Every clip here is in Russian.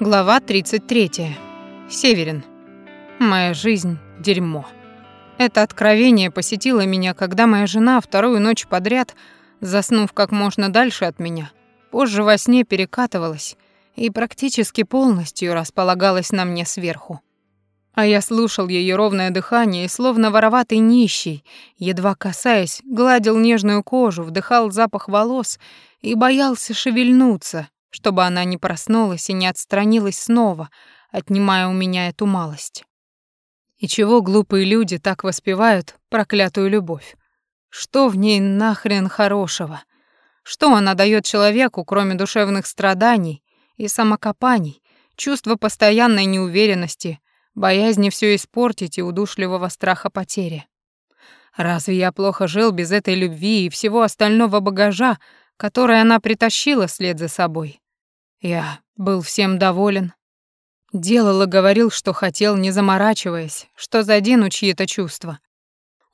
Глава 33. Северин. Моя жизнь — дерьмо. Это откровение посетило меня, когда моя жена вторую ночь подряд, заснув как можно дальше от меня, позже во сне перекатывалась и практически полностью располагалась на мне сверху. А я слушал ее ровное дыхание и словно вороватый нищий, едва касаясь, гладил нежную кожу, вдыхал запах волос и боялся шевельнуться, чтобы она не проснулась и не отстранилась снова, отнимая у меня эту малость. И чего глупые люди так воспевают проклятую любовь? Что в ней нахрен хорошего? Что она дает человеку, кроме душевных страданий и самокопаний, чувства постоянной неуверенности, боязни все испортить и удушливого страха потери? Разве я плохо жил без этой любви и всего остального багажа, который она притащила след за собой? Я был всем доволен. Делал и говорил, что хотел, не заморачиваясь, что задену чьи-то чувства.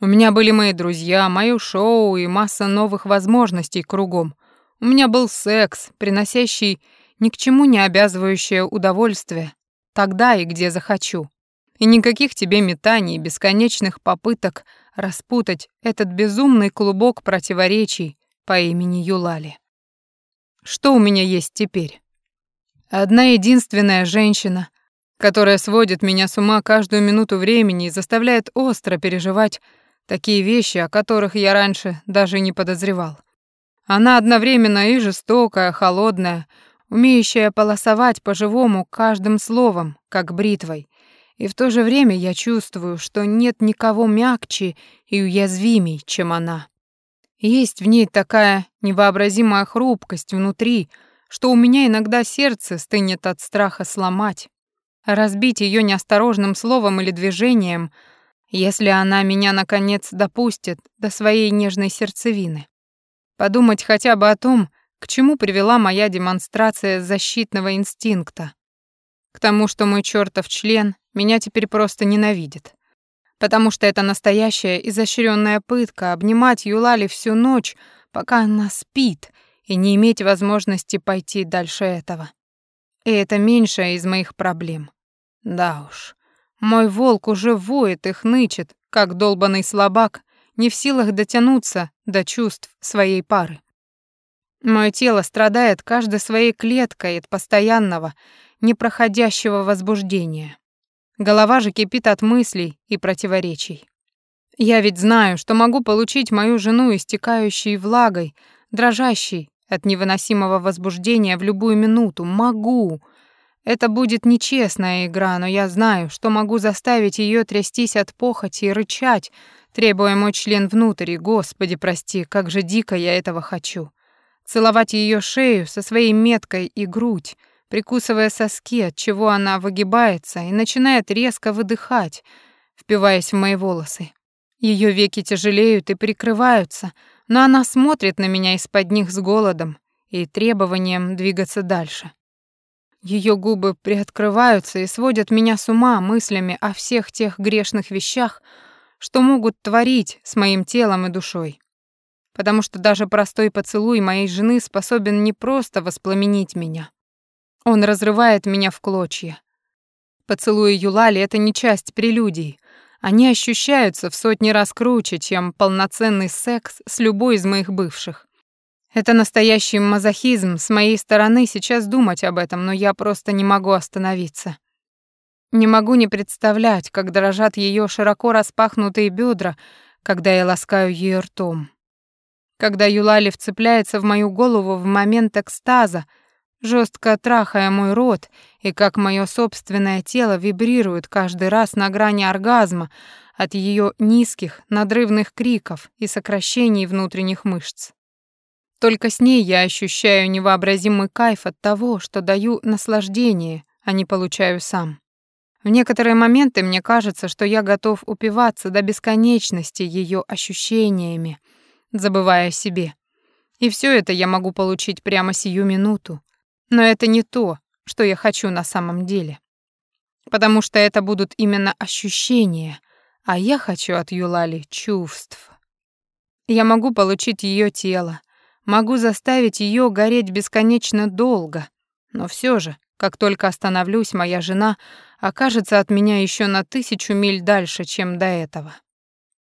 У меня были мои друзья, моё шоу и масса новых возможностей кругом. У меня был секс, приносящий ни к чему не обязывающее удовольствие, тогда и где захочу. И никаких тебе метаний, бесконечных попыток распутать этот безумный клубок противоречий по имени Юлали. Что у меня есть теперь? Одна единственная женщина, которая сводит меня с ума каждую минуту времени и заставляет остро переживать такие вещи, о которых я раньше даже не подозревал. Она одновременно и жестокая, холодная, умеющая полосовать по-живому каждым словом, как бритвой. И в то же время я чувствую, что нет никого мягче и уязвимей, чем она. Есть в ней такая невообразимая хрупкость внутри, что у меня иногда сердце стынет от страха сломать, разбить ее неосторожным словом или движением, если она меня, наконец, допустит до своей нежной сердцевины. Подумать хотя бы о том, к чему привела моя демонстрация защитного инстинкта. К тому, что мой чертов член меня теперь просто ненавидит. Потому что это настоящая изощренная пытка обнимать Юлали всю ночь, пока она спит, и не иметь возможности пойти дальше этого. И это меньшая из моих проблем. Да уж, мой волк уже воет и хнычет, как долбанный слабак, не в силах дотянуться до чувств своей пары. Мое тело страдает каждой своей клеткой от постоянного, непроходящего возбуждения. Голова же кипит от мыслей и противоречий. Я ведь знаю, что могу получить мою жену истекающей влагой, дрожащей от невыносимого возбуждения в любую минуту. Могу. Это будет нечестная игра, но я знаю, что могу заставить ее трястись от похоти и рычать, требуя мой член внутрь. Господи, прости, как же дико я этого хочу. Целовать ее шею со своей меткой и грудь, прикусывая соски, от чего она выгибается и начинает резко выдыхать, впиваясь в мои волосы. Ее веки тяжелеют и прикрываются — но она смотрит на меня из-под них с голодом и требованием двигаться дальше. Ее губы приоткрываются и сводят меня с ума мыслями о всех тех грешных вещах, что могут творить с моим телом и душой. Потому что даже простой поцелуй моей жены способен не просто воспламенить меня. Он разрывает меня в клочья. Поцелуй Юлали — это не часть прелюдий, они ощущаются в сотни раз круче, чем полноценный секс с любой из моих бывших. Это настоящий мазохизм с моей стороны сейчас думать об этом, но я просто не могу остановиться. Не могу не представлять, как дрожат ее широко распахнутые бедра, когда я ласкаю ее ртом. Когда Юлали вцепляется в мою голову в момент экстаза, жестко трахая мой рот, и как мое собственное тело вибрирует каждый раз на грани оргазма от ее низких, надрывных криков и сокращений внутренних мышц. Только с ней я ощущаю невообразимый кайф от того, что даю наслаждение, а не получаю сам. В некоторые моменты мне кажется, что я готов упиваться до бесконечности ее ощущениями, забывая о себе. И все это я могу получить прямо сию минуту, но это не то, что я хочу на самом деле. Потому что это будут именно ощущения, а я хочу от Юлали чувств. Я могу получить ее тело, могу заставить ее гореть бесконечно долго, но все же, как только остановлюсь, моя жена окажется от меня еще на тысячу миль дальше, чем до этого.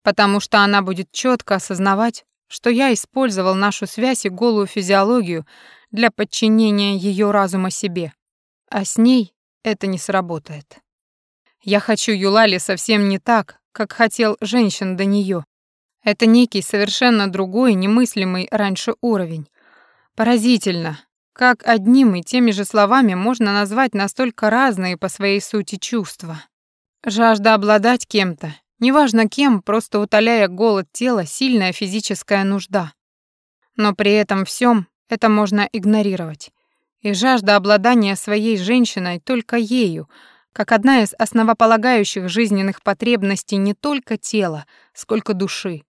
Потому что она будет четко осознавать, что я использовал нашу связь и голую физиологию для подчинения ее разума себе. А с ней это не сработает. Я хочу Юлали совсем не так, как хотел женщин до нее. Это некий совершенно другой, немыслимый раньше уровень. Поразительно, как одним и теми же словами можно назвать настолько разные по своей сути чувства. Жажда обладать кем-то, неважно кем, просто утоляя голод тела, сильная физическая нужда. Но при этом всем это можно игнорировать. И жажда обладания своей женщиной только ею — как одна из основополагающих жизненных потребностей не только тела, сколько души.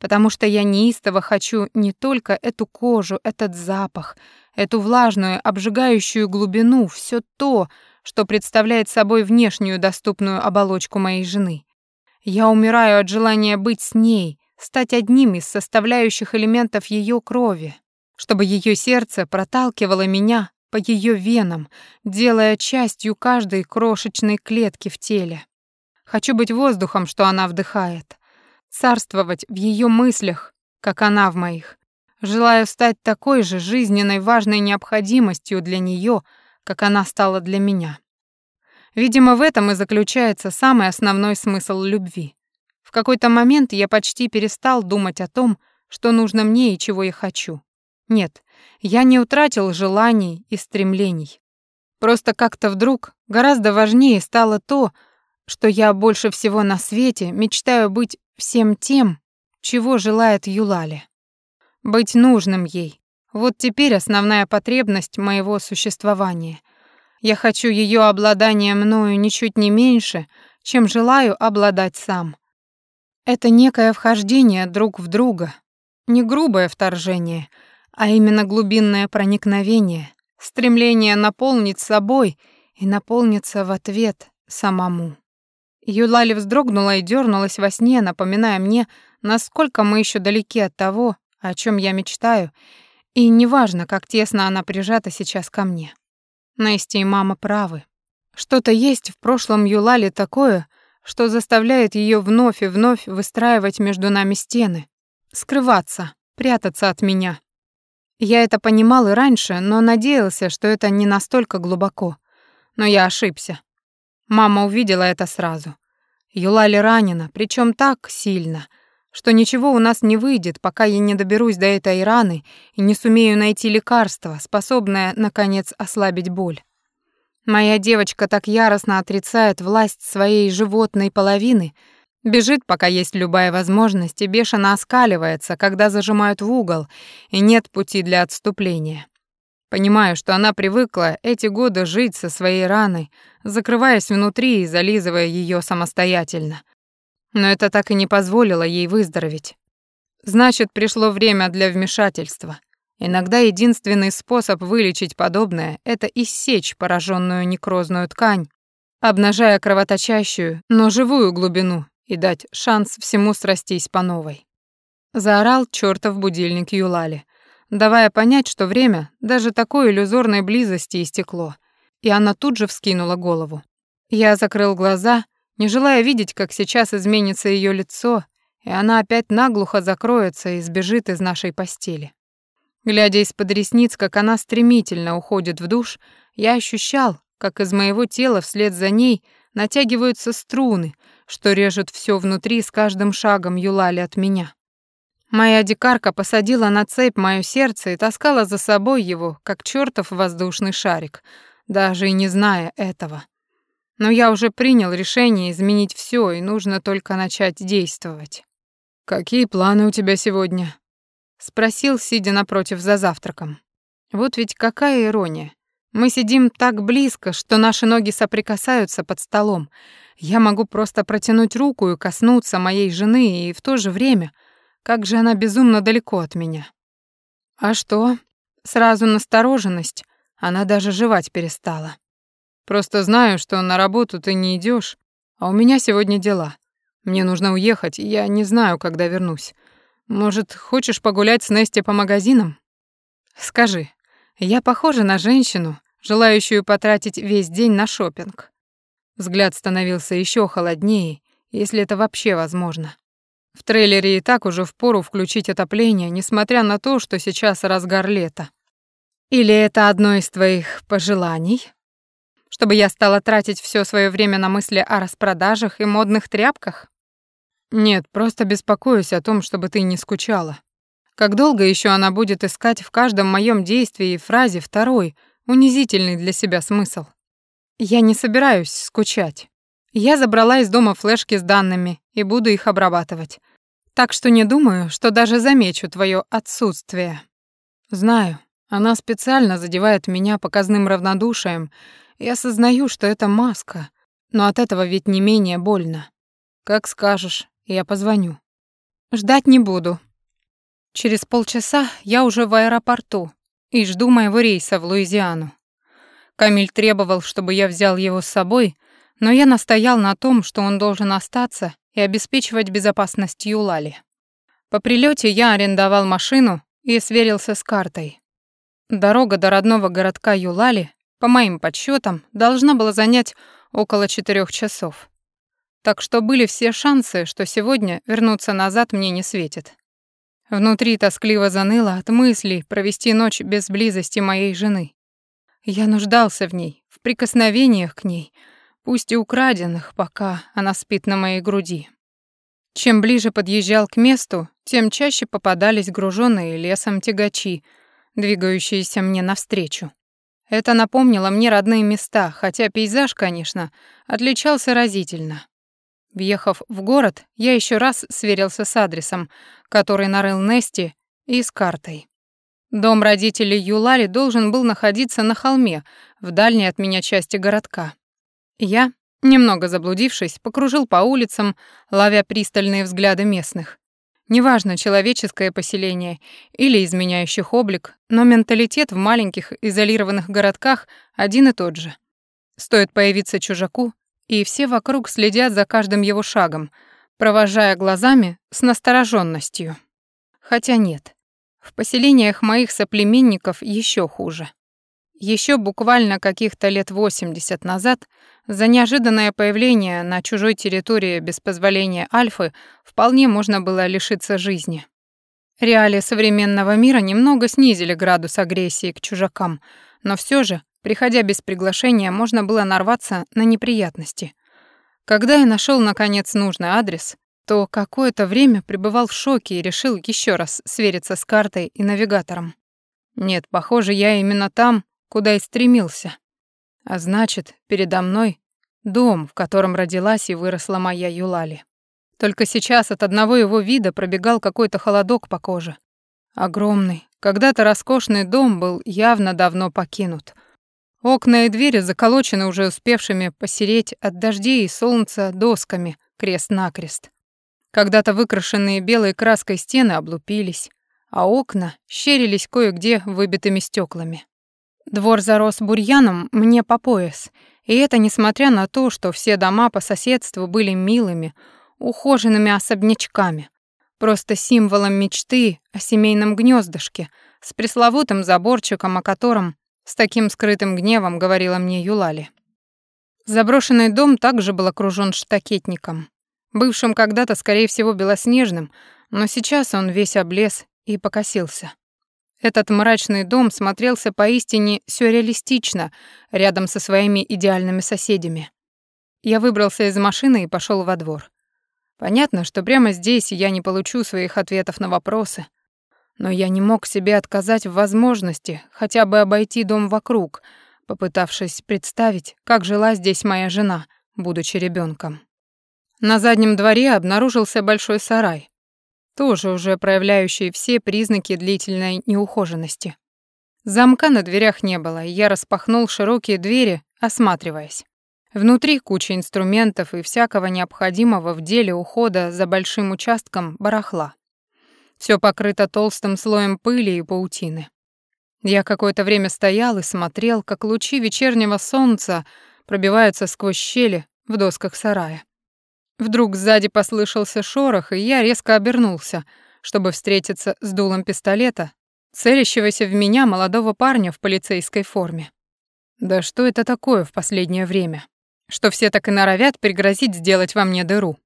Потому что я неистово хочу не только эту кожу, этот запах, эту влажную, обжигающую глубину, все то, что представляет собой внешнюю доступную оболочку моей жены. Я умираю от желания быть с ней, стать одним из составляющих элементов ее крови, чтобы ее сердце проталкивало меня по ее венам, делая частью каждой крошечной клетки в теле. Хочу быть воздухом, что она вдыхает, царствовать в ее мыслях, как она в моих. Желаю стать такой же жизненной важной необходимостью для нее, как она стала для меня. Видимо, в этом и заключается самый основной смысл любви. В какой-то момент я почти перестал думать о том, что нужно мне и чего я хочу. Нет, я не утратил желаний и стремлений. Просто как-то вдруг гораздо важнее стало то, что я больше всего на свете мечтаю быть всем тем, чего желает Юлали. Быть нужным ей. Вот теперь основная потребность моего существования. Я хочу ее обладания мною ничуть не меньше, чем желаю обладать сам. Это некое вхождение друг в друга, не грубое вторжение — а именно глубинное проникновение, стремление наполнить собой и наполниться в ответ самому. Юлали вздрогнула и дернулась во сне, напоминая мне, насколько мы еще далеки от того, о чем я мечтаю, и неважно, как тесно она прижата сейчас ко мне. Настя и мама правы. Что-то есть в прошлом Юлали такое, что заставляет ее вновь и вновь выстраивать между нами стены, скрываться, прятаться от меня. Я это понимал и раньше, но надеялся, что это не настолько глубоко. Но я ошибся. Мама увидела это сразу. Юлали ранена, причем так сильно, что ничего у нас не выйдет, пока я не доберусь до этой раны и не сумею найти лекарство, способное, наконец, ослабить боль. Моя девочка так яростно отрицает власть своей животной половины — Бежит, пока есть любая возможность, и бешено оскаливается, когда зажимают в угол, и нет пути для отступления. Понимаю, что она привыкла эти годы жить со своей раной, закрываясь внутри и зализывая ее самостоятельно. Но это так и не позволило ей выздороветь. Значит, пришло время для вмешательства. Иногда единственный способ вылечить подобное — это иссечь пораженную некрозную ткань, обнажая кровоточащую, но живую глубину и дать шанс всему срастись по новой. Заорал чёртов будильник Юлали, давая понять, что время даже такой иллюзорной близости истекло, и она тут же вскинула голову. Я закрыл глаза, не желая видеть, как сейчас изменится её лицо, и она опять наглухо закроется и сбежит из нашей постели. Глядя из-под ресниц, как она стремительно уходит в душ, я ощущал, как из моего тела вслед за ней натягиваются струны, что режет все внутри с каждым шагом Юлали от меня. Моя дикарка посадила на цепь моё сердце и таскала за собой его, как чёртов воздушный шарик, даже и не зная этого. Но я уже принял решение изменить всё, и нужно только начать действовать. «Какие планы у тебя сегодня?» — спросил, сидя напротив за завтраком. Вот ведь какая ирония. Мы сидим так близко, что наши ноги соприкасаются под столом, я могу просто протянуть руку и коснуться моей жены, и в то же время, как же она безумно далеко от меня. А что? Сразу настороженность, она даже жевать перестала. Просто знаю, что на работу ты не идешь, а у меня сегодня дела. Мне нужно уехать, и я не знаю, когда вернусь. Может, хочешь погулять с Нести по магазинам? Скажи, я похожа на женщину, желающую потратить весь день на шопинг. Взгляд становился еще холоднее, если это вообще возможно. В трейлере и так уже впору включить отопление, несмотря на то, что сейчас разгар лета. Или это одно из твоих пожеланий? Чтобы я стала тратить все свое время на мысли о распродажах и модных тряпках? Нет, просто беспокоюсь о том, чтобы ты не скучала. Как долго еще она будет искать в каждом моем действии и фразе второй, унизительный для себя смысл? Я не собираюсь скучать. Я забрала из дома флешки с данными и буду их обрабатывать. Так что не думаю, что даже замечу твое отсутствие. Знаю, она специально задевает меня показным равнодушием, и осознаю, что это маска, но от этого ведь не менее больно. Как скажешь, я позвоню. Ждать не буду. Через полчаса я уже в аэропорту и жду моего рейса в Луизиану. Камиль требовал, чтобы я взял его с собой, но я настоял на том, что он должен остаться и обеспечивать безопасность Юлали. По прилете я арендовал машину и сверился с картой. Дорога до родного городка Юлали, по моим подсчетам, должна была занять около четырех часов. Так что были все шансы, что сегодня вернуться назад мне не светит. Внутри тоскливо заныло от мыслей провести ночь без близости моей жены. Я нуждался в ней, в прикосновениях к ней, пусть и украденных, пока она спит на моей груди. Чем ближе подъезжал к месту, тем чаще попадались груженные лесом тягачи, двигающиеся мне навстречу. Это напомнило мне родные места, хотя пейзаж, конечно, отличался разительно. Въехав в город, я еще раз сверился с адресом, который нарыл Нести, и с картой. Дом родителей Юлари должен был находиться на холме, в дальней от меня части городка. Я, немного заблудившись, покружил по улицам, ловя пристальные взгляды местных. Неважно, человеческое поселение или изменяющих облик, но менталитет в маленьких изолированных городках один и тот же. Стоит появиться чужаку, и все вокруг следят за каждым его шагом, провожая глазами с настороженностью. Хотя нет, в поселениях моих соплеменников еще хуже. Еще буквально каких-то лет 80 назад за неожиданное появление на чужой территории без позволения Альфы вполне можно было лишиться жизни. Реалии современного мира немного снизили градус агрессии к чужакам, но все же, приходя без приглашения, можно было нарваться на неприятности. Когда я нашел наконец нужный адрес, то какое-то время пребывал в шоке и решил еще раз свериться с картой и навигатором. Нет, похоже, я именно там, куда и стремился. А значит, передо мной дом, в котором родилась и выросла моя Юлали. Только сейчас от одного его вида пробегал какой-то холодок по коже. Огромный, когда-то роскошный дом был явно давно покинут. Окна и двери заколочены уже успевшими посереть от дождей и солнца досками крест-накрест. Когда-то выкрашенные белой краской стены облупились, а окна щерились кое-где выбитыми стеклами. Двор зарос бурьяном мне по пояс, и это несмотря на то, что все дома по соседству были милыми, ухоженными особнячками, просто символом мечты о семейном гнездышке с пресловутым заборчиком, о котором с таким скрытым гневом говорила мне Юлали. Заброшенный дом также был окружен штакетником бывшим когда-то, скорее всего, белоснежным, но сейчас он весь облез и покосился. Этот мрачный дом смотрелся поистине сюрреалистично рядом со своими идеальными соседями. Я выбрался из машины и пошел во двор. Понятно, что прямо здесь я не получу своих ответов на вопросы, но я не мог себе отказать в возможности хотя бы обойти дом вокруг, попытавшись представить, как жила здесь моя жена, будучи ребенком. На заднем дворе обнаружился большой сарай, тоже уже проявляющий все признаки длительной неухоженности. Замка на дверях не было, и я распахнул широкие двери, осматриваясь. Внутри куча инструментов и всякого необходимого в деле ухода за большим участком барахла. Все покрыто толстым слоем пыли и паутины. Я какое-то время стоял и смотрел, как лучи вечернего солнца пробиваются сквозь щели в досках сарая. Вдруг сзади послышался шорох, и я резко обернулся, чтобы встретиться с дулом пистолета, целящегося в меня молодого парня в полицейской форме. Да что это такое в последнее время? Что все так и норовят пригрозить сделать во мне дыру?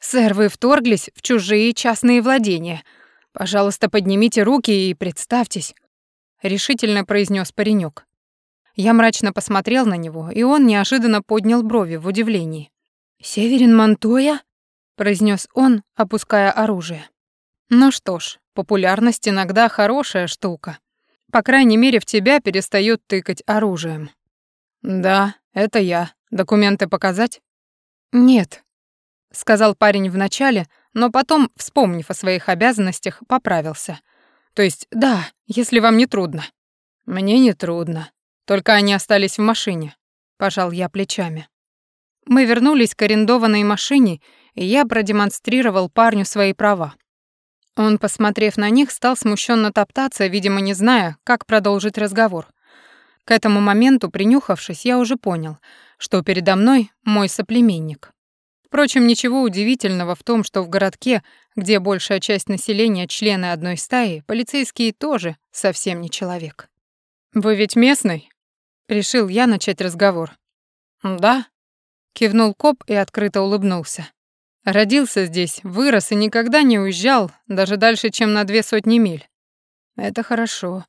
Сэр, вы вторглись в чужие частные владения. Пожалуйста, поднимите руки и представьтесь, решительно произнес паренек. Я мрачно посмотрел на него, и он неожиданно поднял брови в удивлении. «Северин Монтоя?» — произнес он, опуская оружие. «Ну что ж, популярность иногда хорошая штука. По крайней мере, в тебя перестают тыкать оружием». «Да, это я. Документы показать?» «Нет», — сказал парень вначале, но потом, вспомнив о своих обязанностях, поправился. «То есть, да, если вам не трудно». «Мне не трудно. Только они остались в машине», — пожал я плечами. Мы вернулись к арендованной машине, и я продемонстрировал парню свои права. Он, посмотрев на них, стал смущенно топтаться, видимо, не зная, как продолжить разговор. К этому моменту, принюхавшись, я уже понял, что передо мной мой соплеменник. Впрочем, ничего удивительного в том, что в городке, где большая часть населения члены одной стаи, полицейские тоже совсем не человек. «Вы ведь местный?» — решил я начать разговор. «Да», — кивнул коп и открыто улыбнулся. Родился здесь, вырос и никогда не уезжал, даже дальше, чем на две сотни миль. Это хорошо.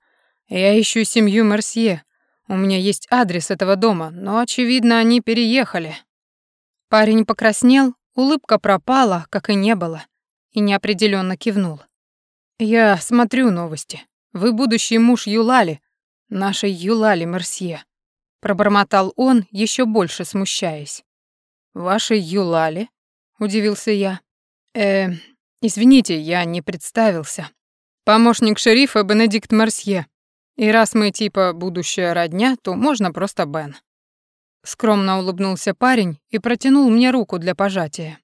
Я ищу семью Мерсье. У меня есть адрес этого дома, но, очевидно, они переехали. Парень покраснел, улыбка пропала, как и не было, и неопределенно кивнул. Я смотрю новости. Вы будущий муж Юлали, нашей Юлали Мерсье. Пробормотал он, еще больше смущаясь. Вашей Юлали? удивился я. Э, извините, я не представился. Помощник шерифа Бенедикт Марсье. И раз мы типа будущая родня, то можно просто Бен. Скромно улыбнулся парень и протянул мне руку для пожатия.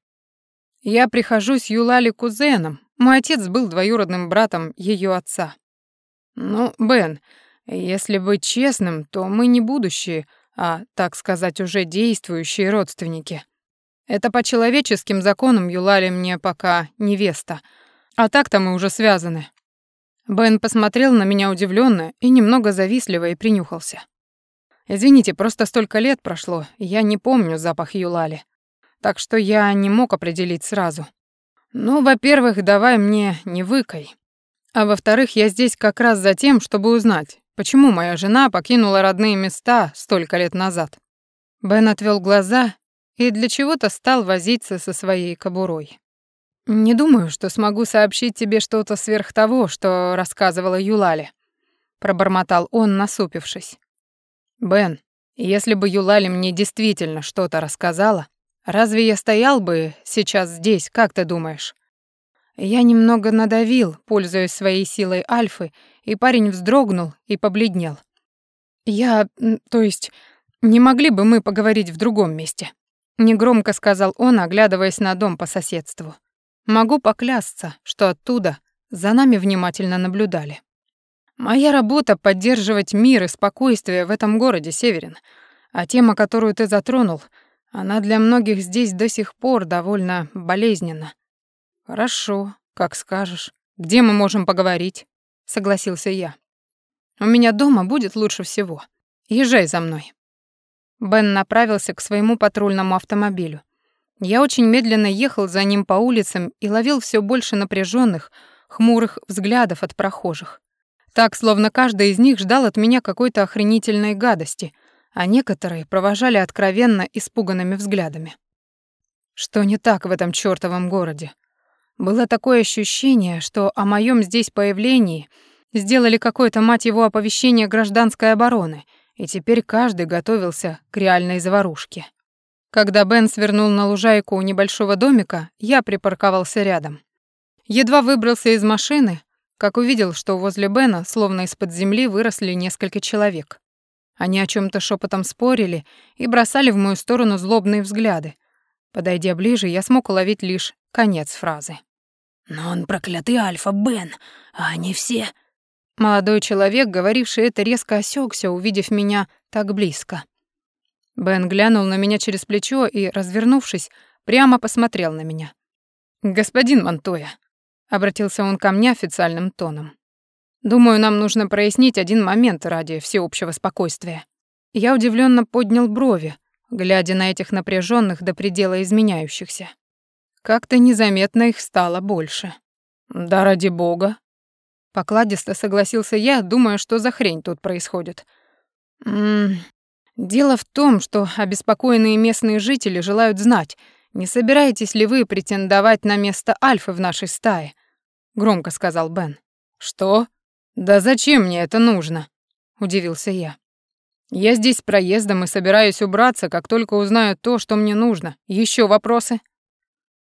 Я прихожу с Юлали кузеном. Мой отец был двоюродным братом ее отца. Ну, Бен, если быть честным, то мы не будущие, а, так сказать, уже действующие родственники. Это по человеческим законам Юлали мне пока невеста, а так-то мы уже связаны. Бен посмотрел на меня удивленно и немного завистливо и принюхался. Извините, просто столько лет прошло, я не помню запах Юлали. Так что я не мог определить сразу. Ну, во-первых, давай мне не выкай. А во-вторых, я здесь как раз за тем, чтобы узнать, почему моя жена покинула родные места столько лет назад. Бен отвел глаза и для чего-то стал возиться со своей кобурой. «Не думаю, что смогу сообщить тебе что-то сверх того, что рассказывала Юлали», — пробормотал он, насупившись. «Бен, если бы Юлали мне действительно что-то рассказала, разве я стоял бы сейчас здесь, как ты думаешь?» Я немного надавил, пользуясь своей силой альфы, и парень вздрогнул и побледнел. «Я... то есть... не могли бы мы поговорить в другом месте?» Негромко сказал он, оглядываясь на дом по соседству. Могу поклясться, что оттуда за нами внимательно наблюдали. Моя работа — поддерживать мир и спокойствие в этом городе, Северин. А тема, которую ты затронул, она для многих здесь до сих пор довольно болезненна. Хорошо, как скажешь. Где мы можем поговорить? Согласился я. У меня дома будет лучше всего. Езжай за мной. Бен направился к своему патрульному автомобилю. Я очень медленно ехал за ним по улицам и ловил все больше напряженных, хмурых взглядов от прохожих. Так, словно каждый из них ждал от меня какой-то охренительной гадости, а некоторые провожали откровенно испуганными взглядами. Что не так в этом чёртовом городе? Было такое ощущение, что о моем здесь появлении сделали какое-то, мать его, оповещение гражданской обороны — и теперь каждый готовился к реальной заварушке. Когда Бен свернул на лужайку у небольшого домика, я припарковался рядом. Едва выбрался из машины, как увидел, что возле Бена, словно из-под земли, выросли несколько человек. Они о чем то шепотом спорили и бросали в мою сторону злобные взгляды. Подойдя ближе, я смог уловить лишь конец фразы. «Но он проклятый Альфа, Бен, а они все...» Молодой человек, говоривший это, резко осекся, увидев меня так близко. Бен глянул на меня через плечо и, развернувшись, прямо посмотрел на меня. «Господин Монтоя», — обратился он ко мне официальным тоном. «Думаю, нам нужно прояснить один момент ради всеобщего спокойствия. Я удивленно поднял брови, глядя на этих напряженных до предела изменяющихся. Как-то незаметно их стало больше. «Да ради бога!» Покладисто согласился я, думая, что за хрень тут происходит. «М -м, дело в том, что обеспокоенные местные жители желают знать, не собираетесь ли вы претендовать на место Альфы в нашей стае?» Громко сказал Бен. «Что? Да зачем мне это нужно?» Удивился я. «Я здесь проездом и собираюсь убраться, как только узнаю то, что мне нужно. Еще вопросы?»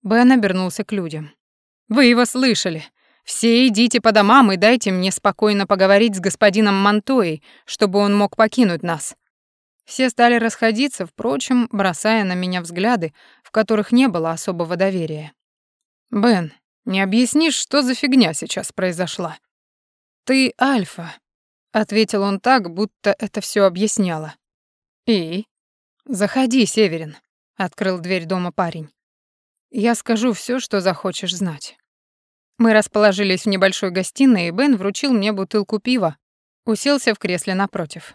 Бен обернулся к людям. «Вы его слышали. Все идите по домам и дайте мне спокойно поговорить с господином Монтоей, чтобы он мог покинуть нас». Все стали расходиться, впрочем, бросая на меня взгляды, в которых не было особого доверия. «Бен, не объяснишь, что за фигня сейчас произошла?» «Ты Альфа», — ответил он так, будто это все объясняло. «И?» «Заходи, Северин», — открыл дверь дома парень. «Я скажу все, что захочешь знать». Мы расположились в небольшой гостиной, и Бен вручил мне бутылку пива, уселся в кресле напротив.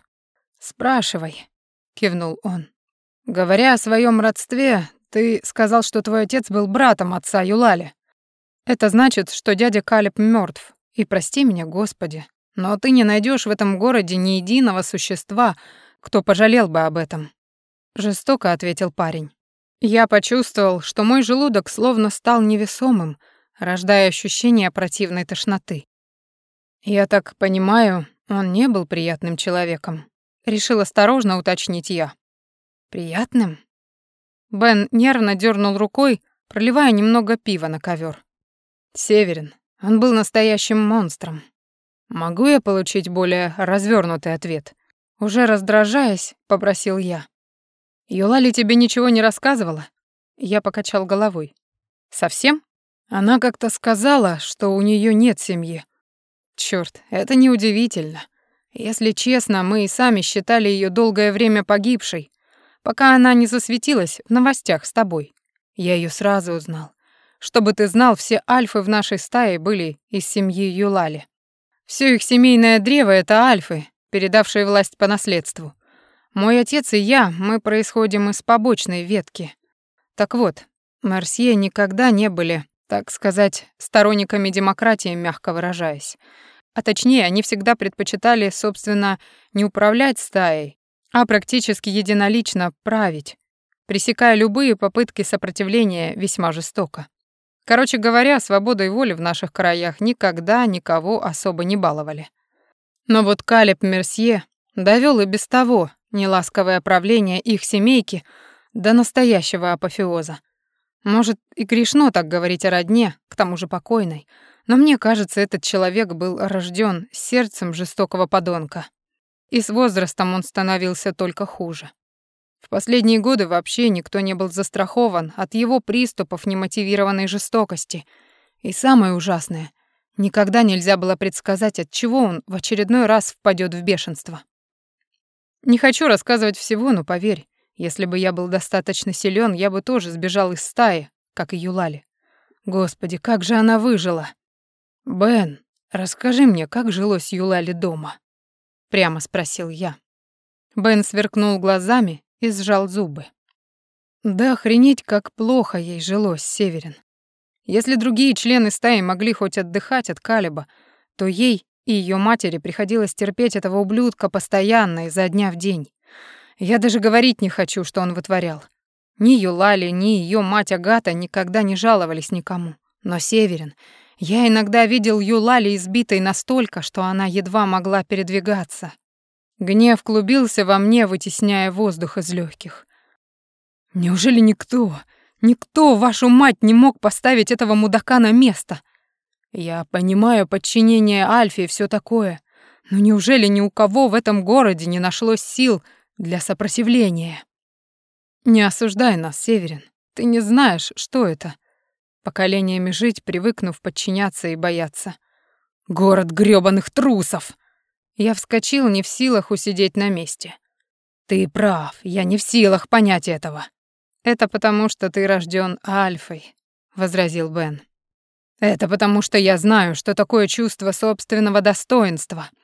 «Спрашивай», — кивнул он. «Говоря о своем родстве, ты сказал, что твой отец был братом отца Юлали. Это значит, что дядя Калеб мертв. И прости меня, Господи, но ты не найдешь в этом городе ни единого существа, кто пожалел бы об этом». Жестоко ответил парень. Я почувствовал, что мой желудок словно стал невесомым, рождая ощущение противной тошноты. «Я так понимаю, он не был приятным человеком», — решил осторожно уточнить я. «Приятным?» Бен нервно дернул рукой, проливая немного пива на ковер. «Северин, он был настоящим монстром. Могу я получить более развернутый ответ?» Уже раздражаясь, попросил я. «Юлали тебе ничего не рассказывала?» Я покачал головой. «Совсем?» Она как-то сказала, что у нее нет семьи. Черт, это неудивительно. Если честно, мы и сами считали ее долгое время погибшей, пока она не засветилась в новостях с тобой. Я ее сразу узнал. Чтобы ты знал, все альфы в нашей стае были из семьи Юлали. Все их семейное древо — это альфы, передавшие власть по наследству. Мой отец и я, мы происходим из побочной ветки. Так вот, Марсье никогда не были так сказать, сторонниками демократии, мягко выражаясь. А точнее, они всегда предпочитали, собственно, не управлять стаей, а практически единолично править, пресекая любые попытки сопротивления весьма жестоко. Короче говоря, свободой воли в наших краях никогда никого особо не баловали. Но вот Калеб Мерсье довел и без того неласковое правление их семейки до настоящего апофеоза. Может, и грешно так говорить о родне, к тому же покойной, но мне кажется, этот человек был рожден сердцем жестокого подонка. И с возрастом он становился только хуже. В последние годы вообще никто не был застрахован от его приступов немотивированной жестокости. И самое ужасное, никогда нельзя было предсказать, от чего он в очередной раз впадет в бешенство. Не хочу рассказывать всего, но поверь, если бы я был достаточно силен, я бы тоже сбежал из стаи, как и Юлали. Господи, как же она выжила! Бен, расскажи мне, как жилось Юлали дома? Прямо спросил я. Бен сверкнул глазами и сжал зубы. Да охренеть, как плохо ей жилось, Северин. Если другие члены стаи могли хоть отдыхать от Калиба, то ей и ее матери приходилось терпеть этого ублюдка постоянно изо дня в день. Я даже говорить не хочу, что он вытворял. Ни Юлали, ни ее мать Агата никогда не жаловались никому. Но Северин... Я иногда видел Юлали избитой настолько, что она едва могла передвигаться. Гнев клубился во мне, вытесняя воздух из легких. Неужели никто, никто, вашу мать, не мог поставить этого мудака на место? Я понимаю подчинение Альфе и все такое, но неужели ни у кого в этом городе не нашлось сил для сопротивления. Не осуждай нас, Северин. Ты не знаешь, что это. Поколениями жить, привыкнув подчиняться и бояться. Город грёбаных трусов. Я вскочил, не в силах усидеть на месте. Ты прав, я не в силах понять этого. Это потому, что ты рожден альфой, возразил Бен. Это потому, что я знаю, что такое чувство собственного достоинства —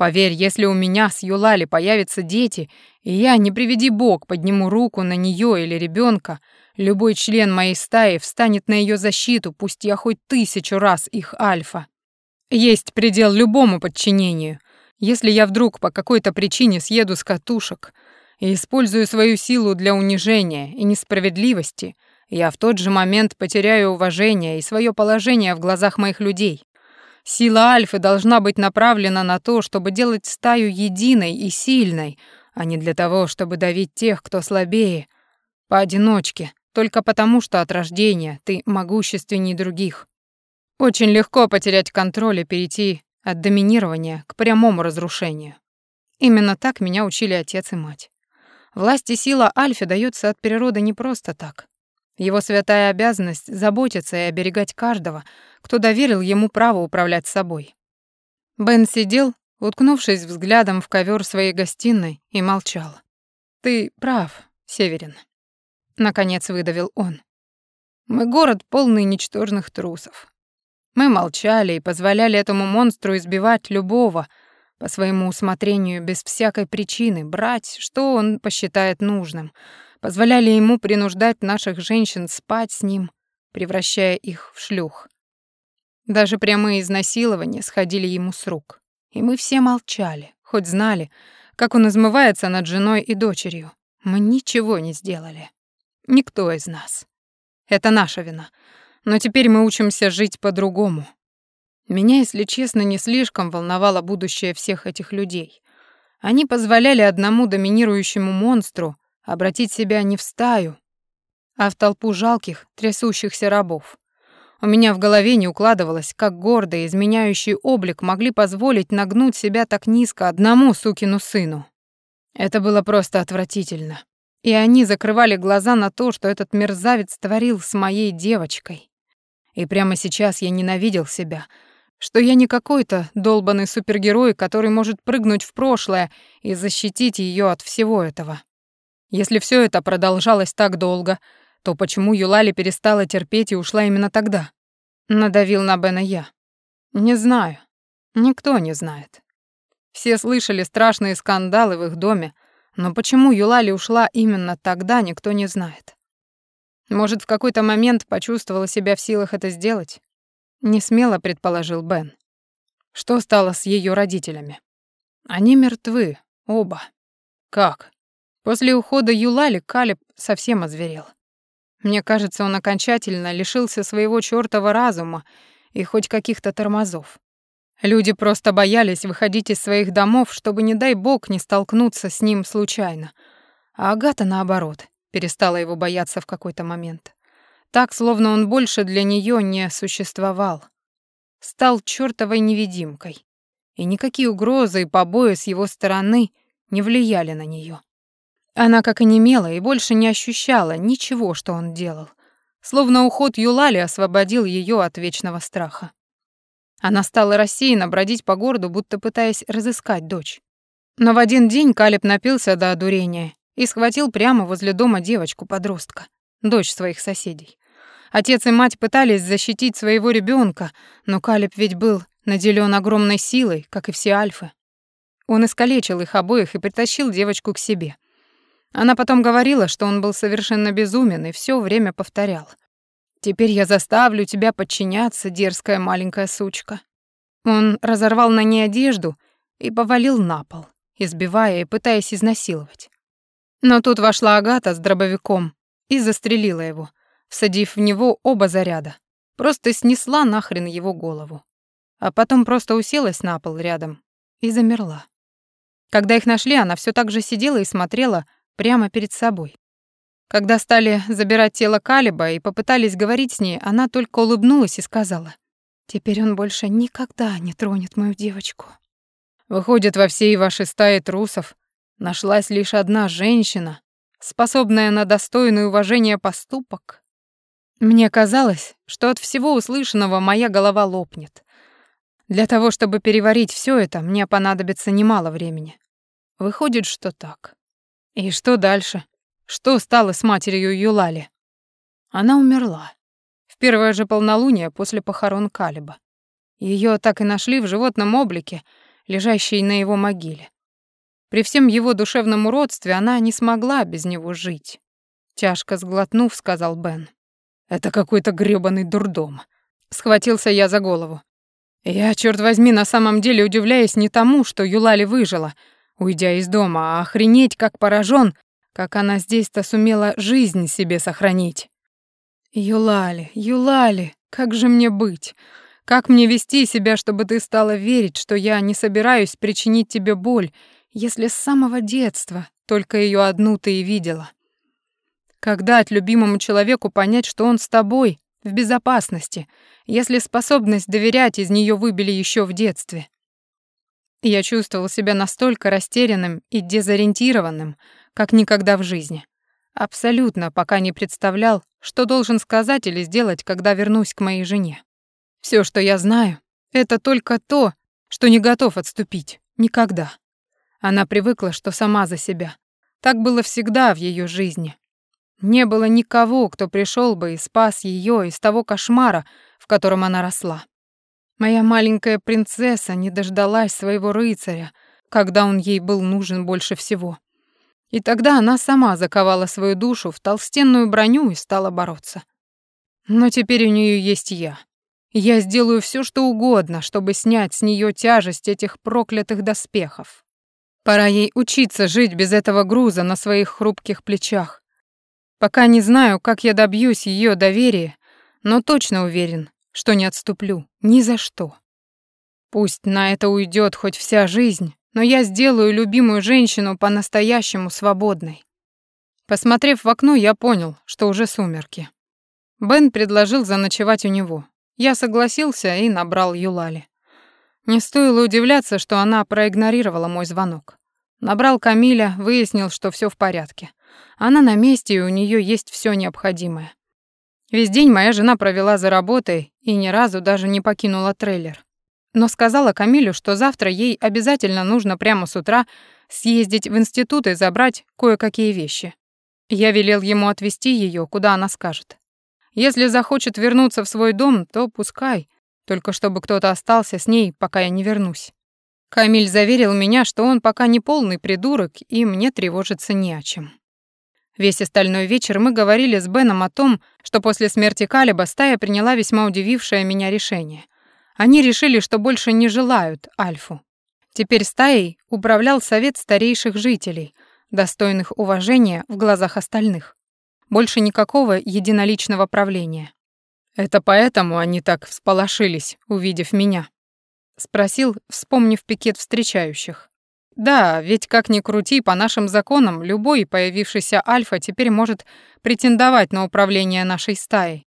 Поверь, если у меня с Юлали появятся дети, и я, не приведи бог, подниму руку на нее или ребенка, любой член моей стаи встанет на ее защиту, пусть я хоть тысячу раз их альфа. Есть предел любому подчинению. Если я вдруг по какой-то причине съеду с катушек и использую свою силу для унижения и несправедливости, я в тот же момент потеряю уважение и свое положение в глазах моих людей. Сила Альфы должна быть направлена на то, чтобы делать стаю единой и сильной, а не для того, чтобы давить тех, кто слабее, поодиночке, только потому, что от рождения ты могущественней других. Очень легко потерять контроль и перейти от доминирования к прямому разрушению. Именно так меня учили отец и мать. Власть и сила Альфе дается от природы не просто так. Его святая обязанность — заботиться и оберегать каждого, кто доверил ему право управлять собой. Бен сидел, уткнувшись взглядом в ковер своей гостиной, и молчал. «Ты прав, Северин», — наконец выдавил он. «Мы город полный ничтожных трусов. Мы молчали и позволяли этому монстру избивать любого по своему усмотрению без всякой причины, брать, что он посчитает нужным — позволяли ему принуждать наших женщин спать с ним, превращая их в шлюх. Даже прямые изнасилования сходили ему с рук. И мы все молчали, хоть знали, как он измывается над женой и дочерью. Мы ничего не сделали. Никто из нас. Это наша вина. Но теперь мы учимся жить по-другому. Меня, если честно, не слишком волновало будущее всех этих людей. Они позволяли одному доминирующему монстру обратить себя не в стаю, а в толпу жалких, трясущихся рабов. У меня в голове не укладывалось, как гордый, изменяющий облик могли позволить нагнуть себя так низко одному сукину сыну. Это было просто отвратительно. И они закрывали глаза на то, что этот мерзавец творил с моей девочкой. И прямо сейчас я ненавидел себя, что я не какой-то долбанный супергерой, который может прыгнуть в прошлое и защитить ее от всего этого. Если все это продолжалось так долго, то почему Юлали перестала терпеть и ушла именно тогда? Надавил на Бена я. Не знаю. Никто не знает. Все слышали страшные скандалы в их доме, но почему Юлали ушла именно тогда, никто не знает. Может, в какой-то момент почувствовала себя в силах это сделать? Не смело предположил Бен. Что стало с ее родителями? Они мертвы, оба. Как? После ухода Юлали Калиб совсем озверел. Мне кажется, он окончательно лишился своего чёртова разума и хоть каких-то тормозов. Люди просто боялись выходить из своих домов, чтобы, не дай бог, не столкнуться с ним случайно. А Агата, наоборот, перестала его бояться в какой-то момент. Так, словно он больше для неё не существовал. Стал чёртовой невидимкой. И никакие угрозы и побои с его стороны не влияли на неё. Она как и немела и больше не ощущала ничего, что он делал. Словно уход Юлали освободил ее от вечного страха. Она стала рассеянно бродить по городу, будто пытаясь разыскать дочь. Но в один день Калиб напился до одурения и схватил прямо возле дома девочку-подростка, дочь своих соседей. Отец и мать пытались защитить своего ребенка, но Калиб ведь был наделен огромной силой, как и все альфы. Он искалечил их обоих и притащил девочку к себе — она потом говорила, что он был совершенно безумен и все время повторял. «Теперь я заставлю тебя подчиняться, дерзкая маленькая сучка». Он разорвал на ней одежду и повалил на пол, избивая и пытаясь изнасиловать. Но тут вошла Агата с дробовиком и застрелила его, всадив в него оба заряда. Просто снесла нахрен его голову. А потом просто уселась на пол рядом и замерла. Когда их нашли, она все так же сидела и смотрела, прямо перед собой. Когда стали забирать тело Калиба и попытались говорить с ней, она только улыбнулась и сказала, «Теперь он больше никогда не тронет мою девочку». Выходит, во всей вашей стае трусов нашлась лишь одна женщина, способная на достойный уважения поступок. Мне казалось, что от всего услышанного моя голова лопнет. Для того, чтобы переварить все это, мне понадобится немало времени. Выходит, что так. И что дальше? Что стало с матерью Юлали? Она умерла. В первое же полнолуние после похорон Калиба. Ее так и нашли в животном облике, лежащей на его могиле. При всем его душевном уродстве она не смогла без него жить. Тяжко сглотнув, сказал Бен. «Это какой-то грёбаный дурдом». Схватился я за голову. Я, черт возьми, на самом деле удивляюсь не тому, что Юлали выжила, уйдя из дома, а охренеть как поражен, как она здесь-то сумела жизнь себе сохранить. Юлали, Юлали, как же мне быть? Как мне вести себя, чтобы ты стала верить, что я не собираюсь причинить тебе боль, если с самого детства только ее одну ты и видела? Как дать любимому человеку понять, что он с тобой, в безопасности, если способность доверять из нее выбили еще в детстве? Я чувствовал себя настолько растерянным и дезориентированным, как никогда в жизни. Абсолютно пока не представлял, что должен сказать или сделать, когда вернусь к моей жене. Все, что я знаю, это только то, что не готов отступить. Никогда. Она привыкла, что сама за себя. Так было всегда в ее жизни. Не было никого, кто пришел бы и спас ее из того кошмара, в котором она росла. Моя маленькая принцесса не дождалась своего рыцаря, когда он ей был нужен больше всего. И тогда она сама заковала свою душу в толстенную броню и стала бороться. Но теперь у нее есть я. Я сделаю все, что угодно, чтобы снять с нее тяжесть этих проклятых доспехов. Пора ей учиться жить без этого груза на своих хрупких плечах. Пока не знаю, как я добьюсь ее доверия, но точно уверен, что не отступлю ни за что. Пусть на это уйдет хоть вся жизнь, но я сделаю любимую женщину по-настоящему свободной. Посмотрев в окно, я понял, что уже сумерки. Бен предложил заночевать у него. Я согласился и набрал Юлали. Не стоило удивляться, что она проигнорировала мой звонок. Набрал Камиля, выяснил, что все в порядке. Она на месте, и у нее есть все необходимое. Весь день моя жена провела за работой и ни разу даже не покинула трейлер. Но сказала Камилю, что завтра ей обязательно нужно прямо с утра съездить в институт и забрать кое-какие вещи. Я велел ему отвезти ее, куда она скажет. Если захочет вернуться в свой дом, то пускай, только чтобы кто-то остался с ней, пока я не вернусь. Камиль заверил меня, что он пока не полный придурок, и мне тревожиться не о чем. Весь остальной вечер мы говорили с Беном о том, что после смерти Калиба стая приняла весьма удивившее меня решение. Они решили, что больше не желают Альфу. Теперь стаей управлял совет старейших жителей, достойных уважения в глазах остальных. Больше никакого единоличного правления. Это поэтому они так всполошились, увидев меня, спросил, вспомнив пикет встречающих. Да, ведь как ни крути, по нашим законам любой появившийся альфа теперь может претендовать на управление нашей стаей.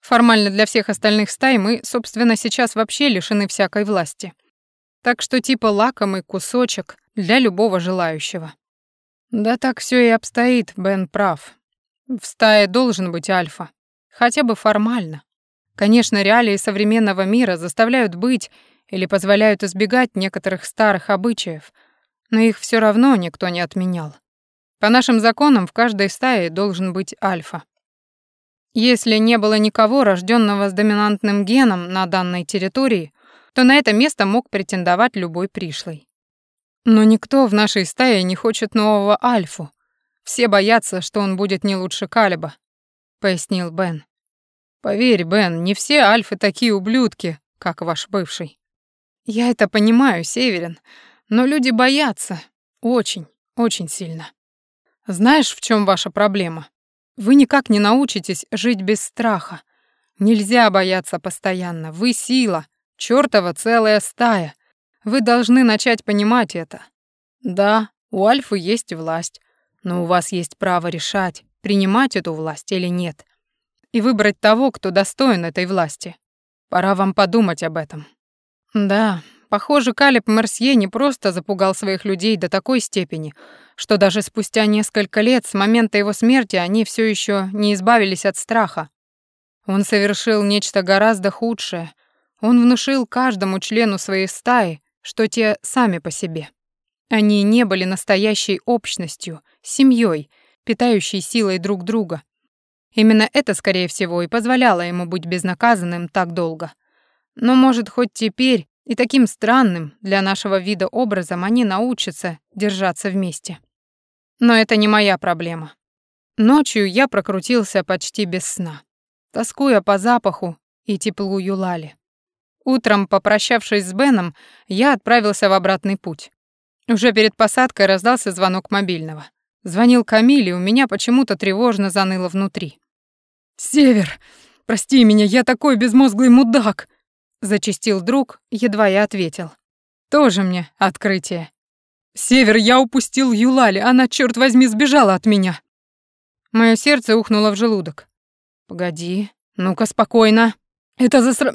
Формально для всех остальных стай мы, собственно, сейчас вообще лишены всякой власти. Так что типа лакомый кусочек для любого желающего. Да так все и обстоит, Бен прав. В стае должен быть альфа. Хотя бы формально. Конечно, реалии современного мира заставляют быть или позволяют избегать некоторых старых обычаев, но их все равно никто не отменял. По нашим законам в каждой стае должен быть альфа. Если не было никого, рожденного с доминантным геном на данной территории, то на это место мог претендовать любой пришлый. Но никто в нашей стае не хочет нового альфу, все боятся, что он будет не лучше Калиба, пояснил Бен. Поверь, Бен, не все альфы такие ублюдки, как ваш бывший. Я это понимаю, Северин, но люди боятся очень, очень сильно. Знаешь, в чем ваша проблема? Вы никак не научитесь жить без страха. Нельзя бояться постоянно. Вы сила, чёртова целая стая. Вы должны начать понимать это. Да, у альфы есть власть, но у вас есть право решать, принимать эту власть или нет. И выбрать того, кто достоин этой власти. Пора вам подумать об этом. Да, похоже, Калеб Мерсье не просто запугал своих людей до такой степени, что даже спустя несколько лет с момента его смерти они все еще не избавились от страха. Он совершил нечто гораздо худшее. Он внушил каждому члену своей стаи, что те сами по себе. Они не были настоящей общностью, семьей, питающей силой друг друга. Именно это, скорее всего, и позволяло ему быть безнаказанным так долго. Но, может, хоть теперь, И таким странным для нашего вида образом они научатся держаться вместе. Но это не моя проблема. Ночью я прокрутился почти без сна, тоскуя по запаху и теплу Юлали. Утром, попрощавшись с Беном, я отправился в обратный путь. Уже перед посадкой раздался звонок мобильного. Звонил Камиль, у меня почему-то тревожно заныло внутри. «Север, прости меня, я такой безмозглый мудак!» Зачистил друг, едва я ответил. «Тоже мне открытие. Север, я упустил Юлали, она, черт возьми, сбежала от меня!» Моё сердце ухнуло в желудок. «Погоди, ну-ка спокойно. Это засра...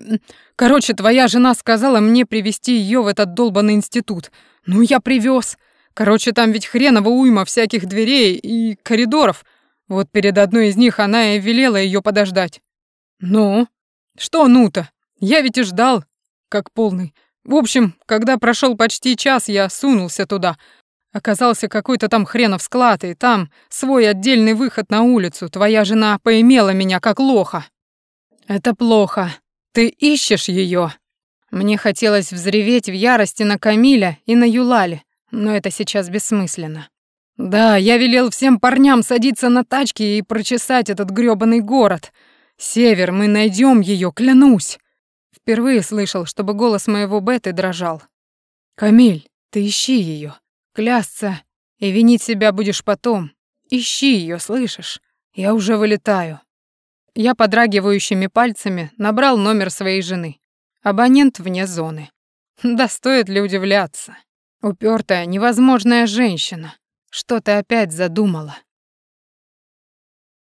Короче, твоя жена сказала мне привести её в этот долбанный институт. Ну, я привёз. Короче, там ведь хреново уйма всяких дверей и коридоров. Вот перед одной из них она и велела её подождать. Ну? Что ну-то? Я ведь и ждал, как полный. В общем, когда прошёл почти час, я сунулся туда, Оказался какой-то там хренов склад, и там свой отдельный выход на улицу. Твоя жена поимела меня как лоха. Это плохо. Ты ищешь ее. Мне хотелось взреветь в ярости на Камиля и на Юлале, но это сейчас бессмысленно. Да, я велел всем парням садиться на тачки и прочесать этот грёбаный город. Север, мы найдем ее, клянусь. Впервые слышал, чтобы голос моего Беты дрожал. Камиль, ты ищи ее. Клясться и винить себя будешь потом. Ищи ее, слышишь? Я уже вылетаю. Я подрагивающими пальцами набрал номер своей жены. Абонент вне зоны. Да стоит ли удивляться? Упертая, невозможная женщина. Что ты опять задумала?